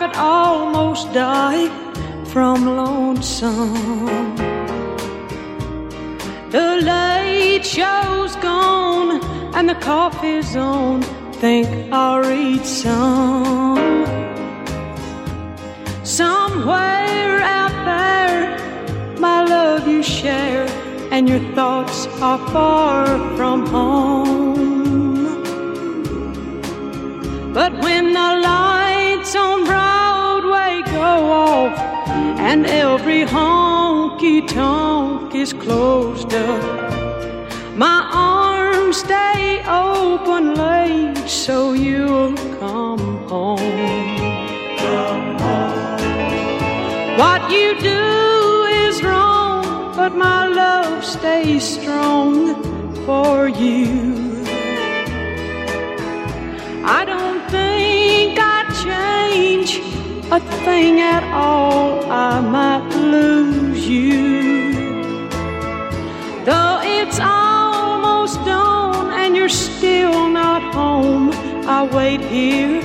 might almost die from lonesome. The late show's gone and the coffee's on. Think I'll read some. Somewhere out there, my love you share, and your thoughts are far from home. Honky tonk is closed up, my arms stay open late so you'll come home. What you do is wrong, but my love stays strong for you. I don't a thing at all. I might lose you. Though it's almost dawn and you're still not home, I wait here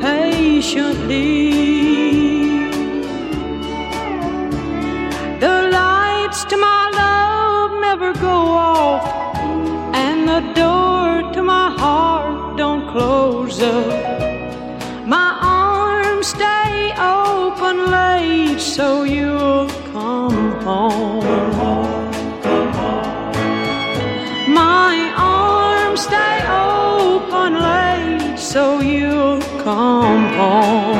patiently. The lights to my love never go off, and the door to my heart don't close up. so you'll come home. Come home, come home. My arms stay open late so you'll come home.